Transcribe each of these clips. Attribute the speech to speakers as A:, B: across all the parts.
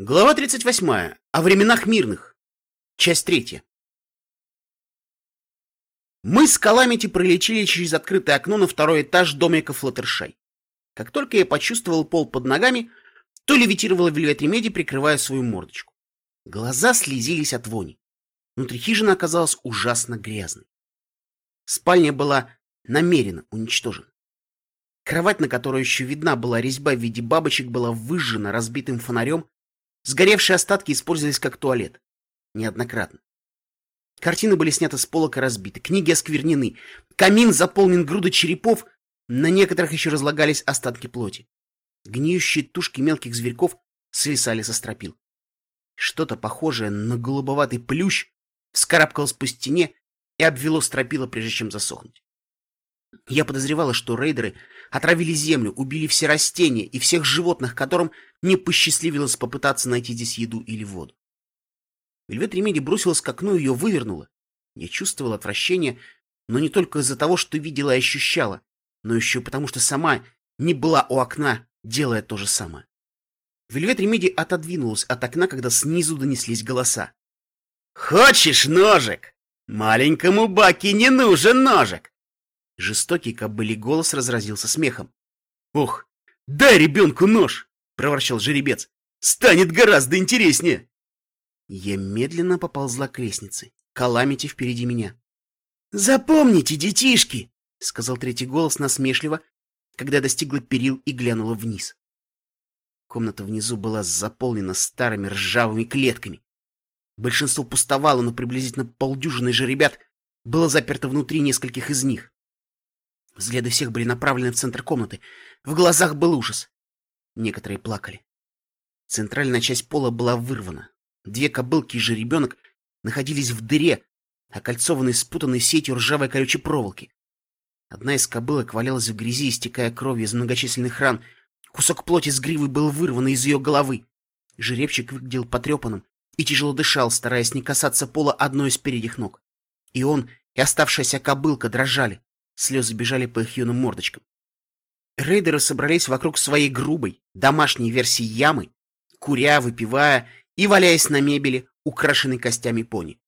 A: Глава 38. О временах мирных. Часть третья. Мы с Каламити пролетели через открытое окно на второй этаж домика Флаттершай. Как только я почувствовал пол под ногами, то левитировала Вельвет Ремеди, прикрывая свою мордочку. Глаза слезились от вони. Внутри хижины оказалась ужасно грязной. Спальня была намеренно уничтожена. Кровать, на которой еще видна была резьба в виде бабочек, была выжжена разбитым фонарем Сгоревшие остатки использовались как туалет. Неоднократно. Картины были сняты с полок и разбиты, книги осквернены, камин заполнен грудой черепов, на некоторых еще разлагались остатки плоти. Гниющие тушки мелких зверьков свисали со стропил. Что-то похожее на голубоватый плющ вскарабкалось по стене и обвело стропила, прежде чем засохнуть. Я подозревала, что рейдеры отравили землю, убили все растения и всех животных, которым не посчастливилось попытаться найти здесь еду или воду. Вельвет Ремеди бросилась к окну и ее вывернула. Я чувствовала отвращение, но не только из-за того, что видела и ощущала, но еще потому, что сама не была у окна, делая то же самое. Вельвет Ремеди отодвинулась от окна, когда снизу донеслись голоса. «Хочешь ножик? Маленькому Баки не нужен ножик!» Жестокий кобылий голос разразился смехом. «Ох, дай ребенку нож!» — проворчал жеребец. «Станет гораздо интереснее!» Я медленно поползла к лестнице. Каламити впереди меня. «Запомните, детишки!» — сказал третий голос насмешливо, когда достигла перил и глянула вниз. Комната внизу была заполнена старыми ржавыми клетками. Большинство пустовало, но приблизительно полдюжины же ребят было заперто внутри нескольких из них. Взгляды всех были направлены в центр комнаты. В глазах был ужас. Некоторые плакали. Центральная часть пола была вырвана. Две кобылки и жеребенок находились в дыре, окольцованной спутанной сетью ржавой колючей проволоки. Одна из кобылок валялась в грязи, истекая кровью из многочисленных ран. Кусок плоти с гривы был вырван из ее головы. Жеребчик выглядел потрепанным и тяжело дышал, стараясь не касаться пола одной из передних ног. И он, и оставшаяся кобылка дрожали. Слезы бежали по их юным мордочкам. Рейдеры собрались вокруг своей грубой, домашней версии ямы, куря, выпивая и валяясь на мебели, украшенной костями пони.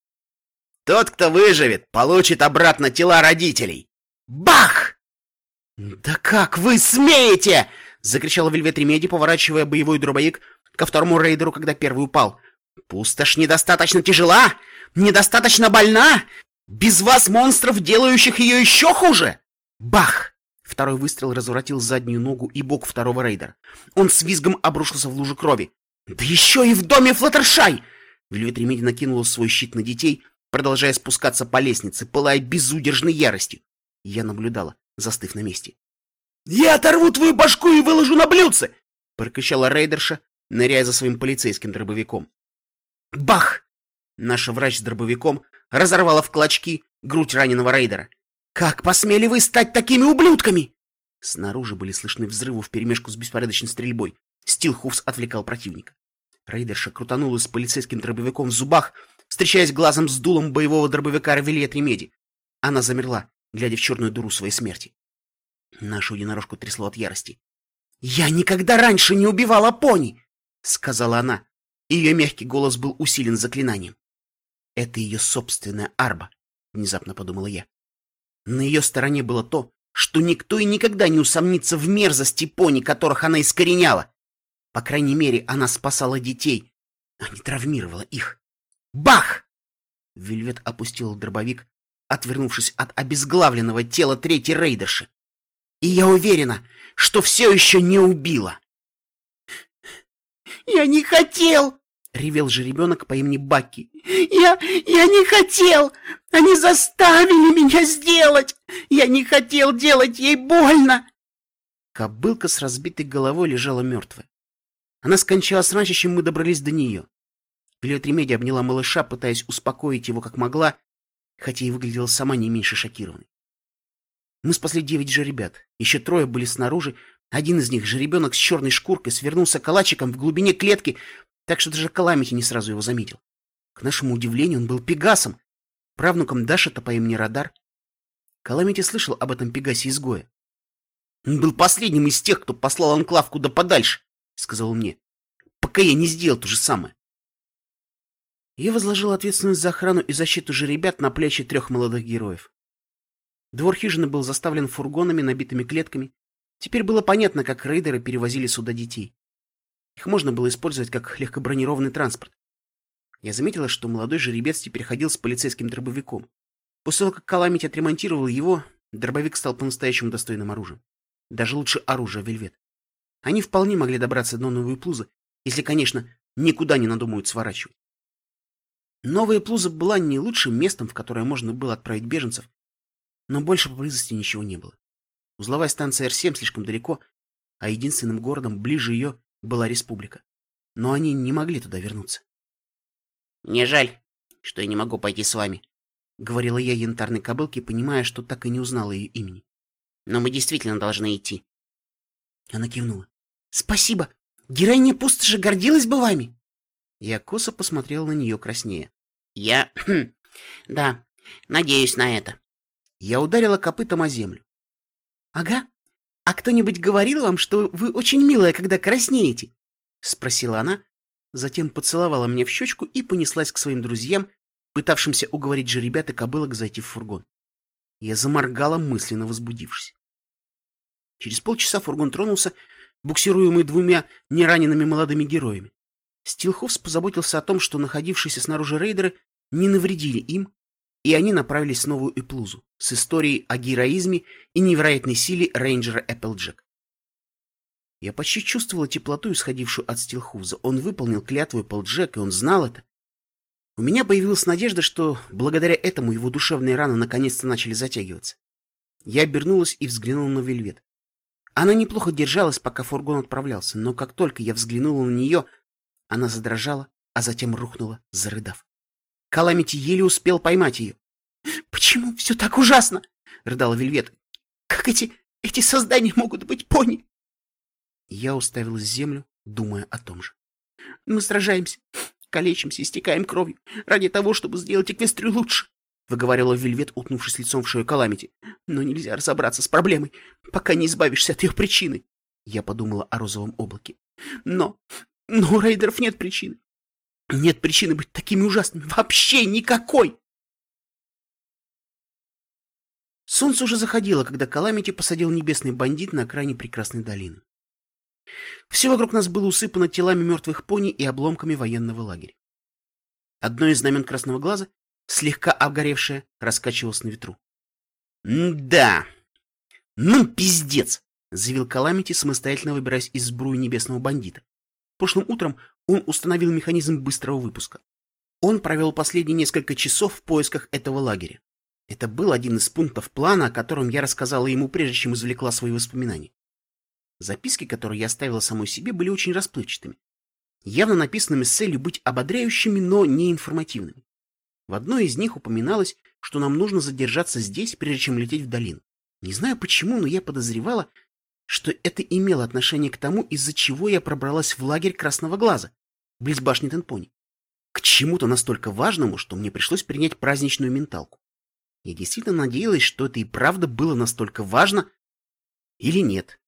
A: «Тот, кто выживет, получит обратно тела родителей!» Бах! «Да как вы смеете!» — закричала Вельвет Ремеди, поворачивая боевой дробовик ко второму рейдеру, когда первый упал. «Пустошь недостаточно тяжела? Недостаточно больна? Без вас, монстров, делающих ее еще хуже! Бах! Второй выстрел разворотил заднюю ногу и бок второго рейдера. Он с визгом обрушился в лужу крови. Да еще и в доме Флаттершай! Вельвет Ремеди накинула свой щит на детей, продолжая спускаться по лестнице, пылая безудержной яростью. Я наблюдала, застыв на месте. «Я оторву твою башку и выложу на блюдце!» — прокричала рейдерша, ныряя за своим полицейским дробовиком. Бах! Наша врач с дробовиком разорвала в клочки грудь раненого рейдера. «Как посмели вы стать такими ублюдками?» Снаружи были слышны взрывы вперемешку с беспорядочной стрельбой. Стилхуфс отвлекал противника. Рейдерша крутанулась с полицейским дробовиком в зубах, встречаясь глазом с дулом боевого дробовика Равельет Ремеди. Она замерла, глядя в черную дуру своей смерти. Нашу единорожку трясло от ярости. «Я никогда раньше не убивала пони!» — сказала она. Ее мягкий голос был усилен заклинанием. Это ее собственная арба, внезапно подумала я. На ее стороне было то, что никто и никогда не усомнится в мерзости пони, которых она искореняла. По крайней мере, она спасала детей, а не травмировала их. Бах! Вельвет опустил дробовик, отвернувшись от обезглавленного тела третьей рейдерши. И я уверена, что все еще не убила. «Я не хотел!» — ревел же ребенок по имени Бакки. «Я... я не хотел! Они заставили меня сделать! Я не хотел делать ей больно!» Кобылка с разбитой головой лежала мертвая. Она скончалась раньше, чем мы добрались до нее. Вилет Ремеди обняла малыша, пытаясь успокоить его как могла, хотя и выглядела сама не меньше шокированной. Мы спасли девять же ребят. Еще трое были снаружи. Один из них, жеребенок с черной шкуркой, свернулся калачиком в глубине клетки, так что даже Каламити не сразу его заметил. К нашему удивлению, он был Пегасом, правнуком Даши-то по имени Радар. Каламити слышал об этом Пегасе-изгое. «Он был последним из тех, кто послал Анклав куда подальше», — сказал он мне. «По пока я не сделал то же самое. Я возложил ответственность за охрану и защиту же ребят на плечи трех молодых героев. Двор хижины был заставлен фургонами, набитыми клетками. Теперь было понятно, как рейдеры перевозили сюда детей. Их можно было использовать как легкобронированный транспорт. Я заметила, что молодой жеребец теперь ходил с полицейским дробовиком. После того, как Каламити отремонтировал его, дробовик стал по-настоящему достойным оружием. Даже лучше оружия Вельвет. Они вполне могли добраться до новой плузы, если, конечно, никуда не надумают сворачивать. Новая плуза была не лучшим местом, в которое можно было отправить беженцев, но больше поблизости ничего не было. Узловая станция Р-7 слишком далеко, а единственным городом ближе ее была республика. Но они не могли туда вернуться.
B: «Мне жаль, что я не могу пойти с вами», —
A: говорила я янтарной кобылке, понимая, что так и не узнала ее имени.
B: «Но мы действительно должны идти».
A: Она кивнула. «Спасибо! Героиня пустоши гордилась бы вами!» Я косо посмотрел на нее краснее.
B: «Я... да, надеюсь на это».
A: Я ударила копытом о землю. «Ага. А кто-нибудь говорил вам, что вы очень милая, когда краснеете?» — спросила она, затем поцеловала мне в щечку и понеслась к своим друзьям, пытавшимся уговорить же ребят и кобылок зайти в фургон. Я заморгала, мысленно возбудившись. Через полчаса фургон тронулся, буксируемый двумя неранеными молодыми героями. Стилховс позаботился о том, что находившиеся снаружи рейдеры не навредили им, и они направились в новую Эплузу с историей о героизме и невероятной силе рейнджера Эпплджек. Я почти чувствовала теплоту, исходившую от Стилхуза. Он выполнил клятву Эпплджек, и он знал это. У меня появилась надежда, что благодаря этому его душевные раны наконец-то начали затягиваться. Я обернулась и взглянула на Вельвет. Она неплохо держалась, пока фургон отправлялся, но как только я взглянула на нее, она задрожала, а затем рухнула, зарыдав. Каламити еле успел поймать ее. «Почему все так ужасно?» — рыдала Вельвет. «Как эти... эти создания могут быть пони?» Я уставилась в землю, думая о том же. «Мы сражаемся, калечимся, истекаем кровью ради того, чтобы сделать Эквестрию лучше», — выговаривала Вельвет, утнувшись лицом в шею Каламити. «Но нельзя разобраться с проблемой, пока не избавишься от ее причины». Я подумала о розовом облаке. «Но но у рейдеров нет причины. Нет причины быть такими ужасными. Вообще никакой. Солнце уже заходило, когда Каламити посадил небесный бандит на окраине прекрасной долины. Все вокруг нас было усыпано телами мертвых пони и обломками военного лагеря. Одно из знамен красного глаза, слегка обгоревшее, раскачивалось на ветру. «Да! Ну, пиздец!» — заявил Каламити, самостоятельно выбираясь из сбруи небесного бандита. Прошлым утром он установил механизм быстрого выпуска. Он провел последние несколько часов в поисках этого лагеря. Это был один из пунктов плана, о котором я рассказала ему, прежде чем извлекла свои воспоминания. Записки, которые я оставила самой себе, были очень расплывчатыми. Явно написанными с целью быть ободряющими, но не информативными. В одной из них упоминалось, что нам нужно задержаться здесь, прежде чем лететь в долину. Не знаю почему, но я подозревала, что это имело отношение к тому, из-за чего я пробралась в лагерь Красного Глаза, близ башни Тенпони. К чему-то настолько важному, что мне пришлось принять праздничную менталку. Я действительно надеялась, что это и правда было настолько важно или нет,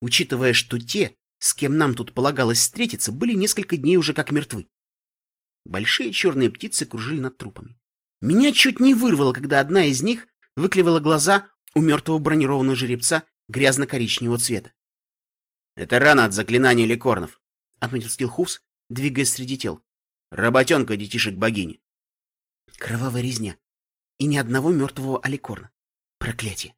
A: учитывая, что те, с кем нам тут полагалось встретиться, были несколько дней уже как мертвы. Большие черные птицы кружили над трупами. Меня чуть не вырвало, когда одна из них выклевала глаза у мертвого бронированного жеребца грязно-коричневого цвета. «Это рана от заклинания ликорнов», — отметил Стилхуфс, двигаясь среди тел. «Работенка детишек богини». Кровавая резня. И ни одного мертвого аликорна. Проклятие.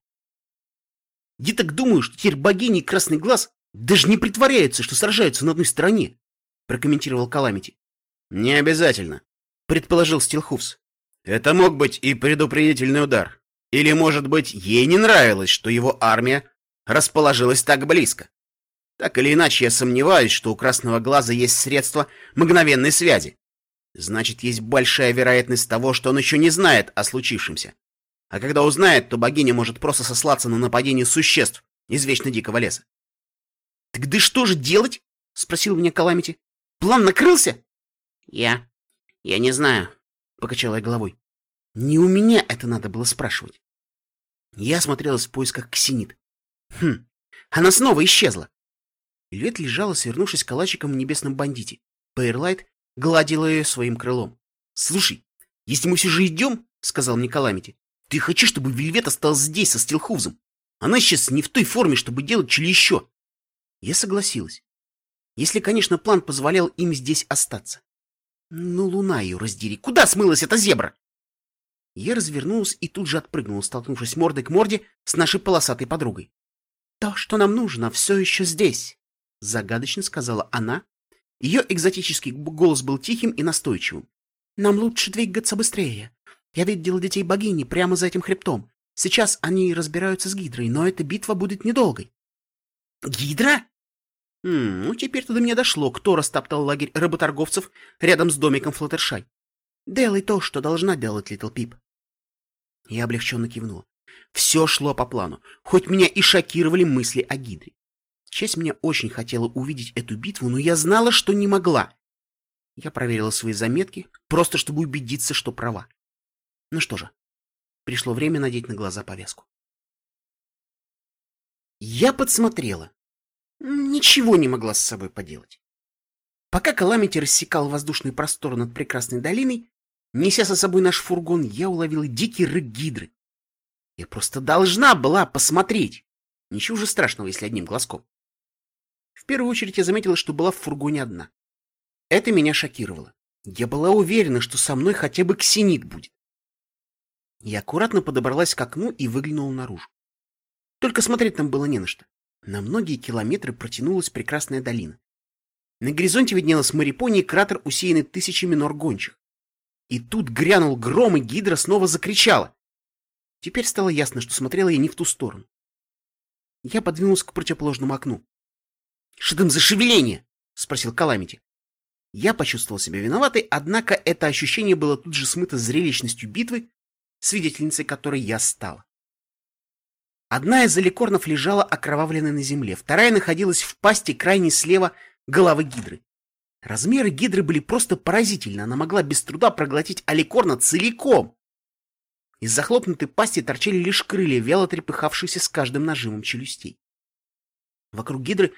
A: Я так думаю, что теперь богини и Красный Глаз даже не притворяются, что сражаются на одной стороне, прокомментировал Каламити. Не обязательно, предположил Стилхуфс. Это мог быть и предупредительный удар. Или, может быть, ей не нравилось, что его армия расположилась так близко. Так или иначе, я сомневаюсь, что у Красного Глаза есть средства мгновенной связи. Значит, есть большая вероятность того, что он еще не знает о случившемся. А когда узнает, то богиня может просто сослаться на нападение существ из вечно дикого леса. — Так да что же делать? — спросил меня Каламити. — План накрылся?
B: — Я... я не знаю, — покачала я головой.
A: Не у меня это надо было спрашивать. Я осмотрелась в поисках Ксенит. Хм, она снова исчезла. Лет лежала, свернувшись калачиком в небесном бандите. Пейрлайт гладила ее своим крылом. «Слушай, если мы все же идем, — сказал мне Каламити, — ты хочу, чтобы Вельвет осталась здесь со Стилхузом? Она сейчас не в той форме, чтобы делать чили еще. Я согласилась. Если, конечно, план позволял им здесь остаться. Ну, луна ее раздери. Куда смылась эта зебра? Я развернулась и тут же отпрыгнула, столкнувшись мордой к морде с нашей полосатой подругой. «То, что нам нужно, все еще здесь», — загадочно сказала она. Ее экзотический голос был тихим и настойчивым. «Нам лучше двигаться быстрее. Я видела детей богини прямо за этим хребтом. Сейчас они разбираются с Гидрой, но эта битва будет недолгой». «Гидра?» Ну теперь-то до меня дошло, кто растоптал лагерь работорговцев рядом с домиком Флаттершай. Делай то, что должна делать Литл Пип. Я облегченно кивнула. Все шло по плану, хоть меня и шокировали мысли о Гидре. Часть меня очень хотела увидеть эту битву, но я знала, что не могла. Я проверила свои заметки, просто чтобы убедиться, что права. Ну что же, пришло время надеть на глаза повязку. Я подсмотрела, ничего не могла с собой поделать. Пока Каламити рассекал воздушный простор над прекрасной долиной, неся со собой наш фургон, я уловила дикий рык гидры. Я просто должна была посмотреть. Ничего же страшного, если одним глазком. В первую очередь я заметила, что была в фургоне одна. Это меня шокировало. Я была уверена, что со мной хотя бы ксенит будет. Я аккуратно подобралась к окну и выглянула наружу. Только смотреть там было не на что. На многие километры протянулась прекрасная долина. На горизонте виднелась Марипони и кратер, усеянный тысячами нор гончих. И тут грянул гром, и Гидра снова закричала. Теперь стало ясно, что смотрела я не в ту сторону. Я подвинулся к противоположному окну. — Что там за шевеление? — спросил Каламити. Я почувствовал себя виноватой, однако это ощущение было тут же смыто зрелищностью битвы, свидетельницей которой я стала. Одна из аликорнов лежала окровавленной на земле, вторая находилась в пасти крайне слева головы гидры. Размеры гидры были просто поразительны, она могла без труда проглотить аликорна целиком. Из захлопнутой пасти торчали лишь крылья, вяло трепыхавшиеся с каждым нажимом челюстей. Вокруг гидры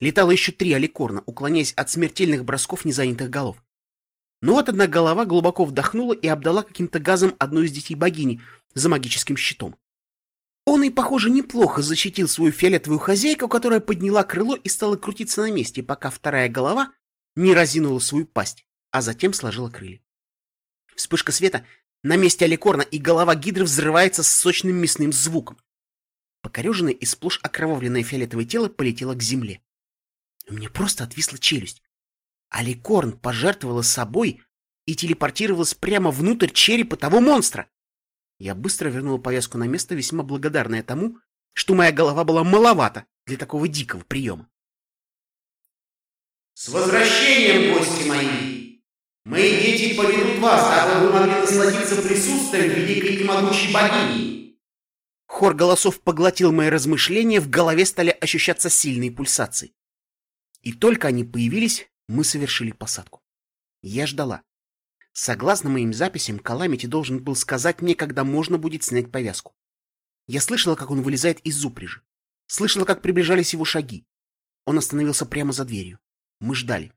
A: летало еще три аликорна, уклоняясь от смертельных бросков незанятых голов. Но вот одна голова глубоко вдохнула и обдала каким-то газом одну из детей богини за магическим щитом. Он и, похоже, неплохо защитил свою фиолетовую хозяйку, которая подняла крыло и стала крутиться на месте, пока вторая голова не разинула свою пасть, а затем сложила крылья. Вспышка света, на месте аликорна и голова гидры взрывается с сочным мясным звуком. Покореженное и сплошь окровавленное фиолетовое тело полетело к земле. У меня просто отвисла челюсть. Аликорн пожертвовала собой и телепортировалась прямо внутрь черепа того монстра. Я быстро вернула повязку на место, весьма благодарная тому, что моя голова была маловата для такого дикого приема.
C: «С возвращением, гости мои! Мои дети поведут вас, дабы вы могли насладиться присутствием великой и могучей богини!»
A: Хор голосов поглотил мои размышления, в голове стали ощущаться сильные пульсации. И только они появились, мы совершили посадку. Я ждала. Согласно моим записям, Каламити должен был сказать мне, когда можно будет снять повязку. Я слышала, как он вылезает из упряжи. Слышала, как приближались его шаги. Он остановился прямо за дверью. Мы ждали.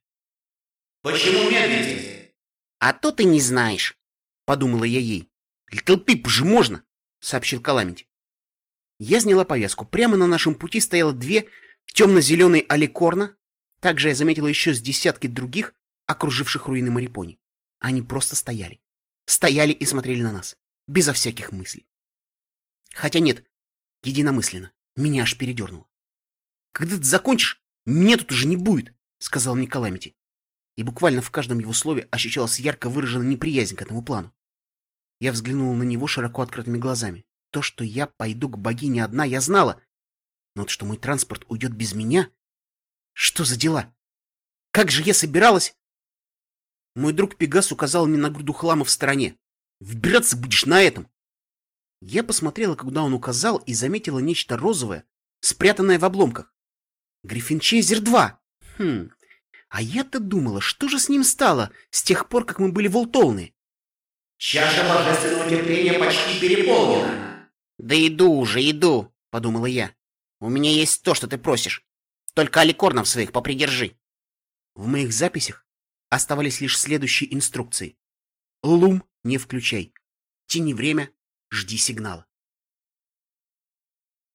C: «Почему медлите?»
B: «А то ты не знаешь», —
A: подумала я ей. «Литл Пип же можно», — сообщил Каламити. Я сняла повязку. Прямо на нашем пути стояло две темно-зеленые аликорна. Также я заметила еще с десятки других, окруживших руины Марипони. Они просто стояли. Стояли и смотрели на нас. Безо всяких мыслей. Хотя нет, единомысленно. Меня аж передернуло. «Когда ты закончишь, меня тут уже не будет», — сказал мне Каламити. И буквально в каждом его слове ощущалась ярко выраженная неприязнь к этому плану. Я взглянул на него широко открытыми глазами. То, что я пойду к богине одна, я знала. Но вот что мой транспорт уйдет без меня... Что за дела? Как же я собиралась... Мой друг Пегас указал мне на груду хлама в стороне. «Вбираться будешь на этом!» Я посмотрела, куда он указал, и заметила нечто розовое, спрятанное в обломках. Гриффинчезер-2! Хм, а я-то думала, что же с ним стало с тех пор, как мы были волтолны?
C: «Чаша божественного терпения почти переполнена!»
B: «Да иду уже, иду!» — подумала я. «У меня есть то, что ты просишь. Только аликорнов своих попридержи».
A: В моих записях Оставались лишь следующие инструкции. Лум не включай. Тяни время, жди сигнала.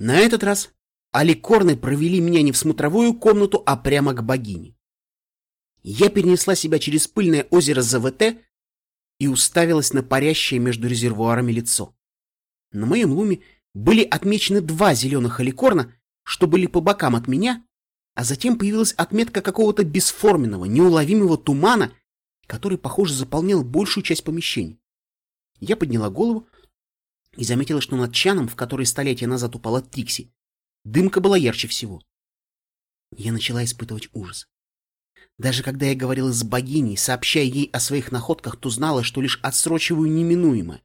A: На этот раз аликорны провели меня не в смотровую комнату, а прямо к богине. Я перенесла себя через пыльное озеро ЗВТ и уставилась на парящее между резервуарами лицо. На моем луме были отмечены два зеленых аликорна, что были по бокам от меня, а затем появилась отметка какого-то бесформенного, неуловимого тумана, который, похоже, заполнял большую часть помещения. Я подняла голову и заметила, что над чаном, в который столетия назад упала Трикси, дымка была ярче всего. Я начала испытывать ужас. Даже когда я говорила с богиней, сообщая ей о своих находках, то знала, что лишь отсрочиваю неминуемое.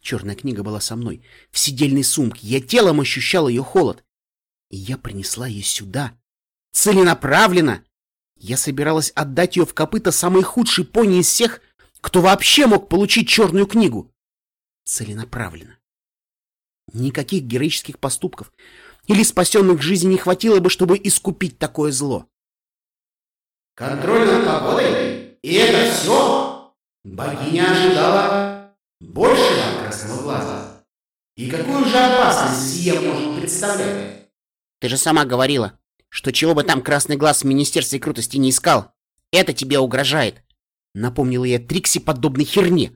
A: Черная книга была со мной, в сидельной сумке, я телом ощущал ее холод. И я принесла ее сюда, Целенаправленно! Я собиралась отдать ее в копыта самой худшей пони из всех, кто вообще мог получить черную книгу. Целенаправленно. Никаких героических поступков или спасенных жизней не хватило бы, чтобы искупить такое зло.
C: Контроль над погодой? И это все? Богиня ожидала большего красного глаза. И какую же опасность сия может представлять?
B: Ты же сама говорила, что чего бы там красный глаз в Министерстве крутости не искал, это тебе угрожает.
A: Напомнила я Трикси подобной херне,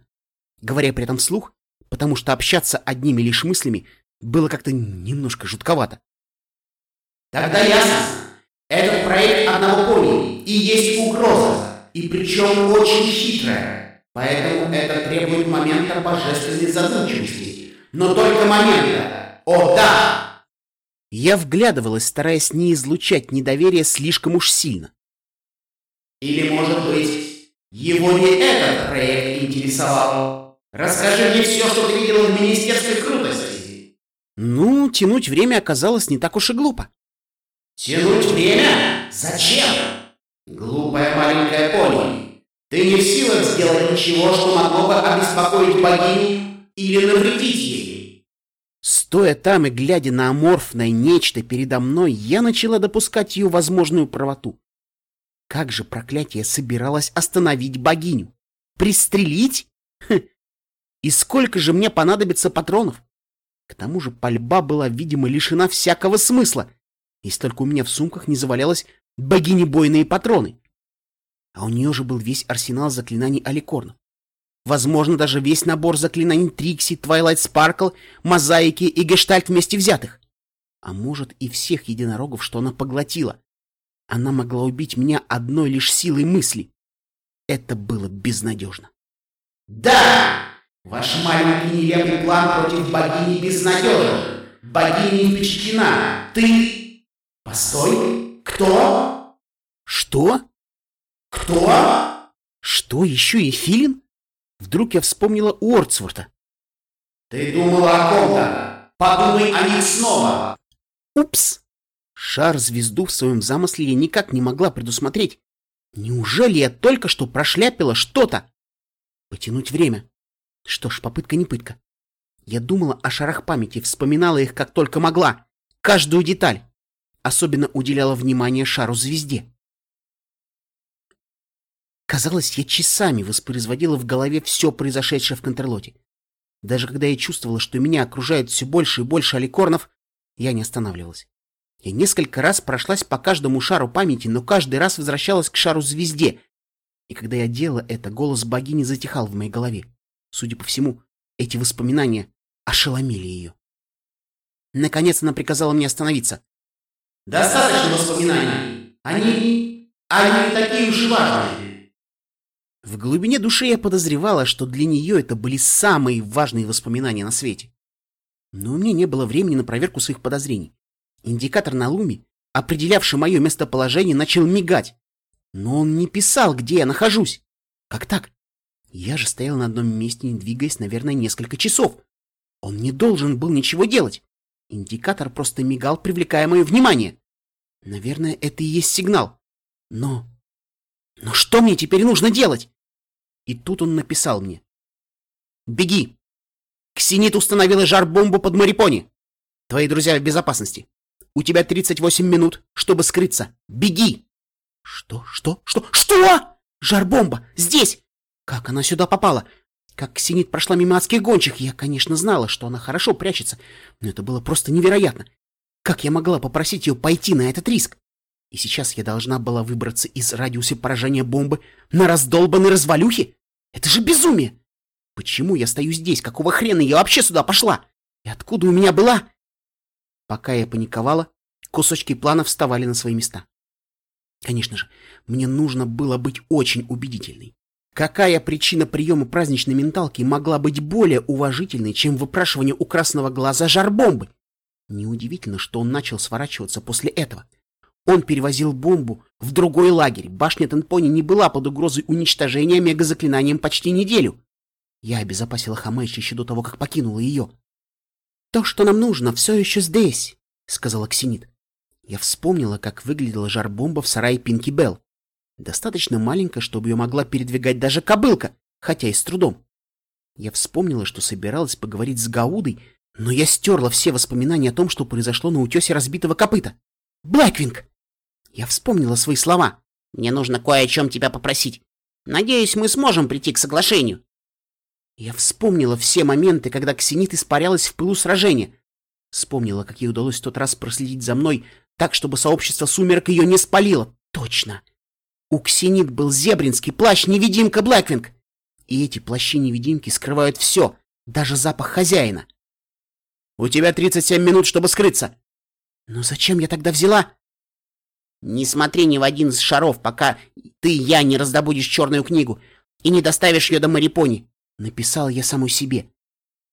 A: говоря при этом вслух, потому что общаться одними лишь мыслями было как-то немножко жутковато.
C: Тогда ясно. Этот проект одного пони и есть угроза, и причем очень хитрая. Поэтому это требует момента божественной задумчивости. Но только момента. О, да!
A: Я вглядывалась, стараясь не излучать недоверие слишком уж сильно.
C: Или, может быть, его не этот проект интересовал? Расскажи мне все, что ты видел в Министерстве крутости.
A: Ну, тянуть время оказалось не так уж и глупо.
C: Тянуть время? Зачем? Глупая маленькая пони. Ты не в силах сделать ничего, что могло бы обеспокоить богиню или навредить ей.
A: Стоя там и глядя на аморфное нечто передо мной, я начала допускать ее возможную правоту. Как же проклятие собиралось остановить богиню? Пристрелить? Хм. И сколько же мне понадобится патронов? К тому же пальба была, видимо, лишена всякого смысла, если только у меня в сумках не завалялось богинебойные патроны. А у нее же был весь арсенал заклинаний Аликорна. Возможно, даже весь набор заклинаний Трикси, Твайлайт Спаркл, Мозаики и Гештальт вместе взятых. А может и всех единорогов, что она поглотила. Она могла убить меня одной лишь силой мысли. Это было безнадежно.
C: Да! Ваш маленький нелепый план против богини безнадежен. Богиня впечатлена. Ты... Постой. Кто?
A: Что?
C: Кто?
A: Что, еще и Филин? Вдруг я вспомнила Уордсворта.
C: «Ты думала о ком-то! Подумай о них снова!»
A: «Упс!» Шар-звезду в своем замысле я никак не могла предусмотреть. Неужели я только что прошляпила что-то? Потянуть время. Что ж, попытка не пытка. Я думала о шарах памяти, вспоминала их как только могла. Каждую деталь. Особенно уделяла внимание шару-звезде. Казалось, я часами воспроизводила в голове все произошедшее в Контрлоте. Даже когда я чувствовала, что меня окружает все больше и больше аликорнов, я не останавливалась. Я несколько раз прошлась по каждому шару памяти, но каждый раз возвращалась к шару-звезде. И когда я делала это, голос богини затихал в моей голове. Судя по всему, эти воспоминания ошеломили ее. Наконец она приказала мне остановиться.
C: «Достаточно воспоминаний. Они... они такие уж важные.
A: В глубине души я подозревала, что для нее это были самые важные воспоминания на свете. Но у меня не было времени на проверку своих подозрений. Индикатор на луме, определявший мое местоположение, начал мигать. Но он не писал, где я нахожусь. Как так? Я же стоял на одном месте, не двигаясь, наверное, несколько часов. Он не должен был ничего делать. Индикатор просто мигал, привлекая мое внимание. Наверное, это и есть сигнал. Но... Но что мне теперь нужно делать? И тут он написал мне. «Беги! Ксенит установила жар-бомбу под Марипони. Твои друзья в безопасности. У тебя 38 минут, чтобы скрыться. Беги!» «Что? Что? Что? Что?» Жар-бомба! Здесь! Как она сюда попала? Как Ксенит прошла мимо адских гончих, я, конечно, знала, что она хорошо прячется, но это было просто невероятно. Как я могла попросить ее пойти на этот риск? И сейчас я должна была выбраться из радиуса поражения бомбы на раздолбанной развалюхе? Это же безумие! Почему я стою здесь? Какого хрена я вообще сюда пошла? И откуда у меня была? Пока я паниковала, кусочки плана вставали на свои места. Конечно же, мне нужно было быть очень убедительной. Какая причина приема праздничной менталки могла быть более уважительной, чем выпрашивание у красного глаза жар-бомбы? Неудивительно, что он начал сворачиваться после этого. Он перевозил бомбу в другой лагерь. Башня Тенпони не была под угрозой уничтожения мегазаклинанием почти неделю. Я обезопасила Хамэш еще до того, как покинула ее. «То, что нам нужно, все еще здесь», — сказала Ксенит. Я вспомнила, как выглядела жар-бомба в сарае Пинки Белл. Достаточно маленькая, чтобы ее могла передвигать даже кобылка, хотя и с трудом. Я вспомнила, что собиралась поговорить с Гаудой, но я стерла все воспоминания о том, что произошло на утесе разбитого копыта. Блэквинг! Я вспомнила свои слова.
B: Мне нужно кое о чем тебя попросить. Надеюсь, мы сможем прийти к соглашению.
A: Я вспомнила все моменты, когда Ксенит испарялась в пылу сражения. Вспомнила, как ей удалось в тот раз проследить за мной, так, чтобы сообщество сумерек ее не спалило. Точно. У Ксенит был зебринский плащ-невидимка Блэквинг. И эти плащи-невидимки скрывают все, даже запах хозяина. У тебя 37 минут, чтобы скрыться. Но зачем я тогда взяла?
B: Не смотри ни в один из шаров, пока ты, я, не раздобудешь черную книгу и не доставишь ее до Марипони.
A: Написал я саму себе.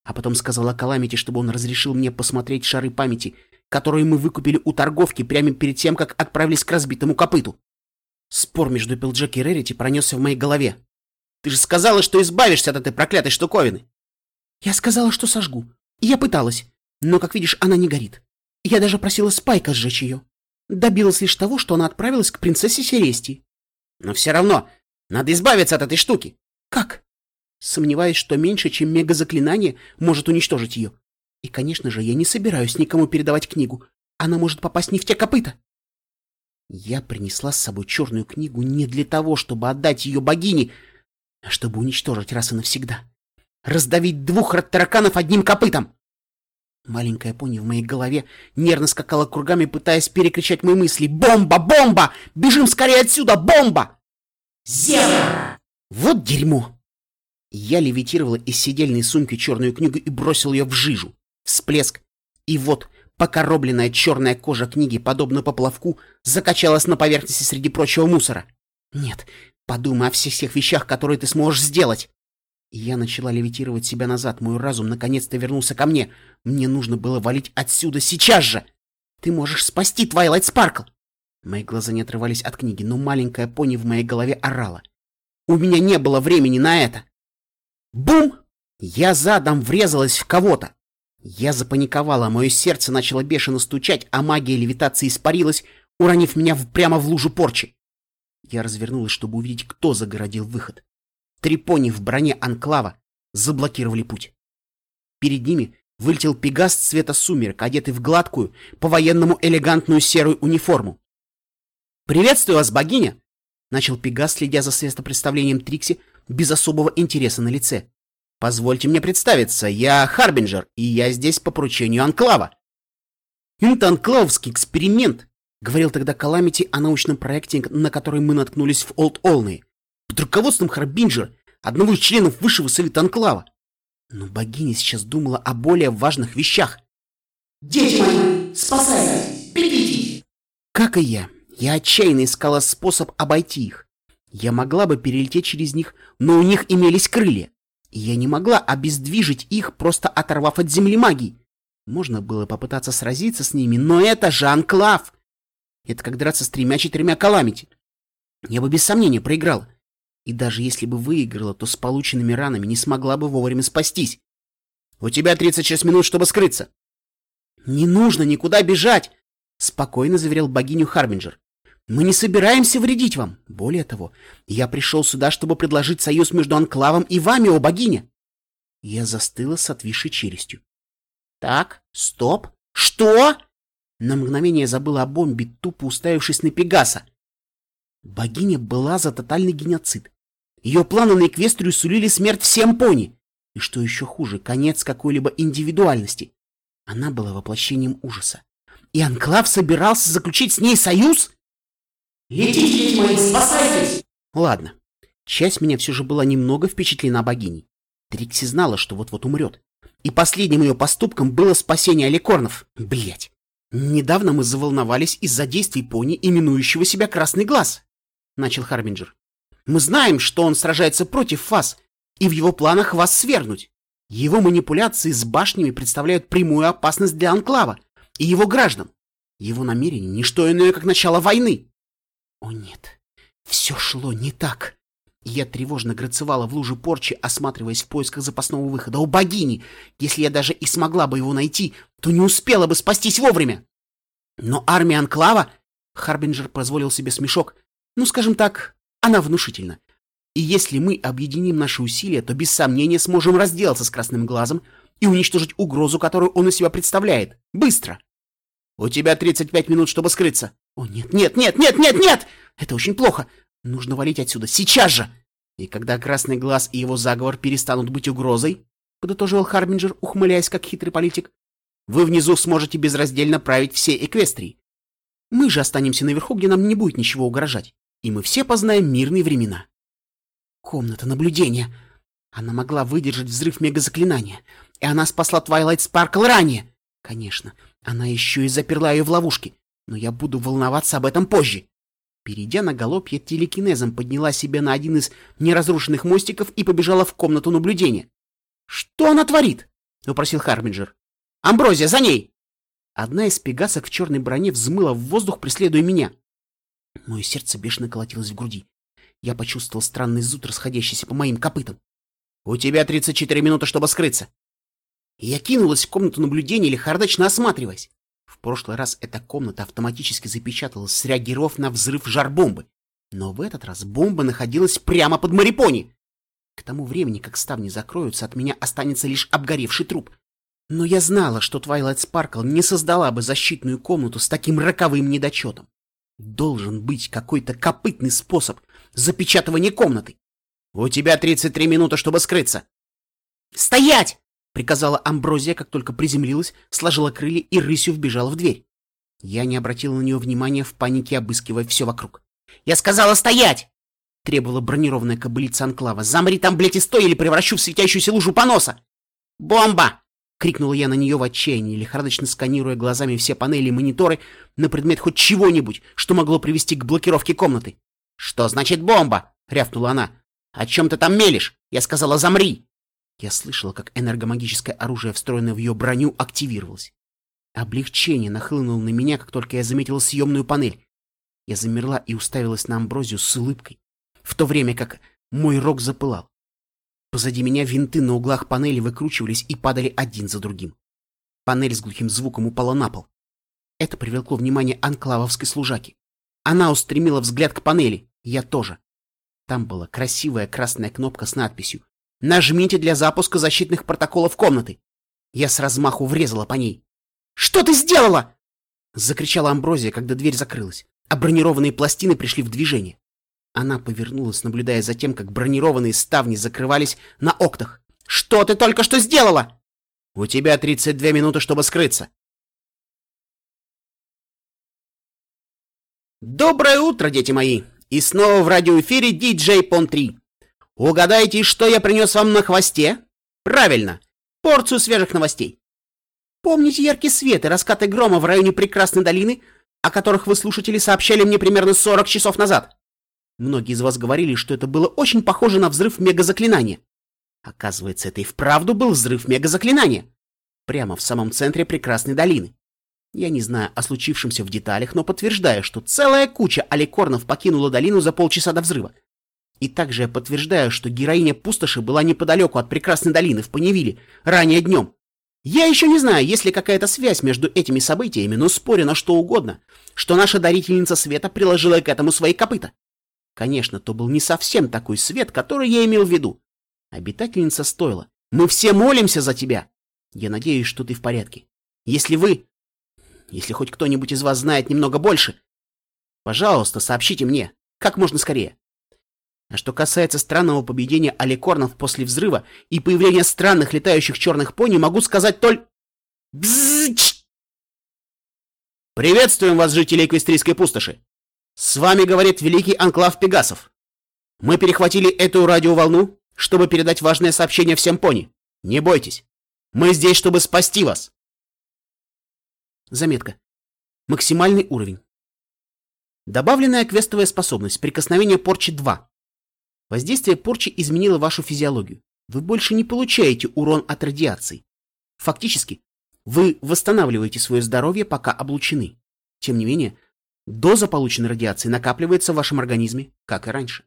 A: А потом сказала Каламити, чтобы он разрешил мне посмотреть шары памяти, которые мы выкупили у торговки прямо перед тем, как отправились к разбитому копыту. Спор между Пилджек и Рерити пронесся в моей голове. Ты же сказала, что избавишься от этой проклятой штуковины. Я сказала, что сожгу. Я пыталась, но, как видишь, она не горит. Я даже просила Спайка сжечь ее. Добилась лишь того, что она отправилась к принцессе Серестии. Но все равно, надо избавиться от этой штуки. Как? Сомневаюсь, что меньше, чем мегазаклинание может уничтожить ее. И, конечно же, я не собираюсь никому передавать книгу. Она может попасть не в те копыта. Я принесла с собой черную книгу не для того, чтобы отдать ее богине, а чтобы уничтожить раз и навсегда. Раздавить двух тараканов одним копытом. Маленькая пони в моей голове нервно скакала кругами, пытаясь перекричать мои мысли. «Бомба! Бомба! Бежим скорее отсюда! Бомба!»
B: «Зебра!»
A: Вот дерьмо! Я левитировала из сидельной сумки черную книгу и бросил ее в жижу. Всплеск. И вот покоробленная черная кожа книги, подобно поплавку, закачалась на поверхности среди прочего мусора. Нет, подумай о всех тех вещах, которые ты сможешь сделать. Я начала левитировать себя назад, мой разум наконец-то вернулся ко мне. Мне нужно было валить отсюда сейчас же. Ты можешь спасти Твайлайт Спаркл. Мои глаза не отрывались от книги, но маленькая пони в моей голове орала. У меня не было времени на это. Бум! Я задом врезалась в кого-то. Я запаниковала, мое сердце начало бешено стучать, а магия левитации испарилась, уронив меня в, прямо в лужу порчи. Я развернулась, чтобы увидеть, кто загородил выход. Три пони в броне анклава заблокировали путь. Перед ними вылетел пегас цвета сумерек, одетый в гладкую, по-военному элегантную серую униформу. «Приветствую вас, богиня!» — начал пегас, следя за светопредставлением Трикси без особого интереса на лице. «Позвольте мне представиться, я Харбинджер, и я здесь по поручению Анклава». «Это анклавовский эксперимент», — говорил тогда Каламити о научном проекте, на который мы наткнулись в Олд Олны, под руководством Харбинджера, одного из членов Высшего Совета Анклава. Но богиня сейчас думала о более важных вещах.
C: «Дети мои, спасайтесь, бегите!»
A: Как и я, я отчаянно искала способ обойти их. Я могла бы перелететь через них, но у них имелись крылья. И я не могла обездвижить их, просто оторвав от земли магии. Можно было попытаться сразиться с ними, но это же анклав! Это как драться с тремя-четырьмя каламити. Я бы без сомнения проиграла. И даже если бы выиграла, то с полученными ранами не смогла бы вовремя спастись. У тебя 36 минут, чтобы скрыться. Не нужно никуда бежать, спокойно заверил богиню Харбинджер. Мы не собираемся вредить вам. Более того, я пришел сюда, чтобы предложить союз между Анклавом и вами, о богиня. Я застыла с отвисшей челюстью. Так, стоп. Что? На мгновение забыла о бомбе, тупо уставившись на Пегаса. Богиня была за тотальный геноцид. Ее планы на Эквестрию сулили смерть всем пони. И что еще хуже, конец какой-либо индивидуальности. Она была воплощением ужаса. И Анклав собирался заключить с ней союз?
C: Летите, мои, спасайтесь!
A: Ладно. Часть меня все же была немного впечатлена богиней. Трикси знала, что вот-вот умрет. И последним ее поступком было спасение Аликорнов. Блять. Недавно мы заволновались из-за действий пони, именующего себя Красный Глаз. Начал Харбинджер. Мы знаем, что он сражается против вас, и в его планах вас свергнуть. Его манипуляции с башнями представляют прямую опасность для Анклава и его граждан. Его намерение — не что иное, как начало войны. О нет, все шло не так. Я тревожно грацевала в луже порчи, осматриваясь в поисках запасного выхода. О богини! Если я даже и смогла бы его найти, то не успела бы спастись вовремя. Но армия Анклава... Харбинджер позволил себе смешок. Ну, скажем так, она внушительна. И если мы объединим наши усилия, то без сомнения сможем разделаться с Красным Глазом и уничтожить угрозу, которую он из себя представляет. Быстро. У тебя 35 минут, чтобы скрыться. О, нет, нет, нет, нет, нет, нет! Это очень плохо. Нужно валить отсюда, сейчас же! И когда Красный Глаз и его заговор перестанут быть угрозой, подытожил Харбинджер, ухмыляясь как хитрый политик, вы внизу сможете безраздельно править всей Эквестрии. Мы же останемся наверху, где нам не будет ничего угрожать, и мы все познаем мирные времена. Комната наблюдения. Она могла выдержать взрыв мегазаклинания, и она спасла Твайлайт Спаркл ранее. Конечно, она еще и заперла ее в ловушке, но я буду волноваться об этом позже. Перейдя на галоп, я телекинезом подняла себя на один из неразрушенных мостиков и побежала в комнату наблюдения. «Что она творит?» — упросил Харбинджер. «Амброзия, за ней!» Одна из пегасок в черной броне взмыла в воздух, преследуя меня. Мое сердце бешено колотилось в груди. Я почувствовал странный зуд, расходящийся по моим копытам. «У тебя 34 минуты, чтобы скрыться!» Я кинулась в комнату наблюдения, лихорадочно осматриваясь. В прошлый раз эта комната автоматически запечаталась, среагировав на взрыв жар-бомбы. Но в этот раз бомба находилась прямо под Марипони. К тому времени, как ставни закроются, от меня останется лишь обгоревший труп. Но я знала, что Twilight Sparkle не создала бы защитную комнату с таким роковым недочетом. Должен быть какой-то копытный способ запечатывания комнаты. У тебя 33 минуты, чтобы скрыться. «Стоять!» — приказала Амброзия, как только приземлилась, сложила крылья и рысью вбежала в дверь. Я не обратила на нее внимания, в панике обыскивая все вокруг. «Я сказала стоять!» — требовала бронированная кобылица Анклава. «Замри там, блядь, и стой, или превращу в светящуюся лужу поноса!» «Бомба!» — крикнула я на нее в отчаянии, лихорадочно сканируя глазами все панели и мониторы на предмет хоть чего-нибудь, что могло привести к блокировке комнаты. «Что значит бомба?» — рявкнула она. «О чем ты там мелешь? Я сказала, замри!» Я слышала, как энергомагическое оружие, встроенное в ее броню, активировалось. Облегчение нахлынуло на меня, как только я заметила съемную панель. Я замерла и уставилась на Амброзию с улыбкой, в то время как мой рог запылал. Позади меня винты на углах панели выкручивались и падали один за другим. Панель с глухим звуком упала на пол. Это привлекло внимание анклавовской служаки. Она устремила взгляд к панели, я тоже. Там была красивая красная кнопка с надписью Нажмите для запуска защитных протоколов комнаты. Я с размаху врезала по ней. «Что ты сделала?» Закричала Амброзия, когда дверь закрылась, а бронированные пластины пришли в движение. Она повернулась, наблюдая за тем, как бронированные ставни закрывались на окнах. «Что ты только что сделала?» «У тебя 32 минуты, чтобы скрыться». Доброе утро, дети мои! И снова в радиоэфире DJ Pon 3. Угадайте, что я принес вам на хвосте? Правильно, порцию свежих новостей. Помните яркий свет и раскаты грома в районе Прекрасной долины, о которых вы, слушатели, сообщали мне примерно 40 часов назад? Многие из вас говорили, что это было очень похоже на взрыв мегазаклинания. Оказывается, это и вправду был взрыв мегазаклинания. Прямо в самом центре Прекрасной долины. Я не знаю о случившемся в деталях, но подтверждаю, что целая куча аликорнов покинула долину за полчаса до взрыва. И также я подтверждаю, что героиня пустоши была неподалеку от прекрасной долины в Паневиле, ранее днем. Я еще не знаю, есть ли какая-то связь между этими событиями, но спорю на что угодно, что наша дарительница света приложила к этому свои копыта. Конечно, то был не совсем такой свет, который я имел в виду. Обитательница стоила. Мы все молимся за тебя. Я надеюсь, что ты в порядке. Если вы... Если хоть кто-нибудь из вас знает немного больше, пожалуйста, сообщите мне. как можно скорее. А что касается странного победения аликорнов после взрыва и появления странных летающих черных пони, могу сказать только... Бззч! Приветствуем вас, жители Эквестрийской пустоши! С вами говорит великий анклав Пегасов. Мы перехватили эту радиоволну, чтобы передать важное сообщение всем пони. Не бойтесь. Мы здесь, чтобы спасти вас. Заметка. Максимальный уровень. Добавленная квестовая способность. Прикосновение порчи 2. Воздействие порчи изменило вашу физиологию. Вы больше не получаете урон от радиации. Фактически, вы восстанавливаете свое здоровье, пока облучены. Тем не менее, доза полученной радиации накапливается в вашем организме, как и раньше.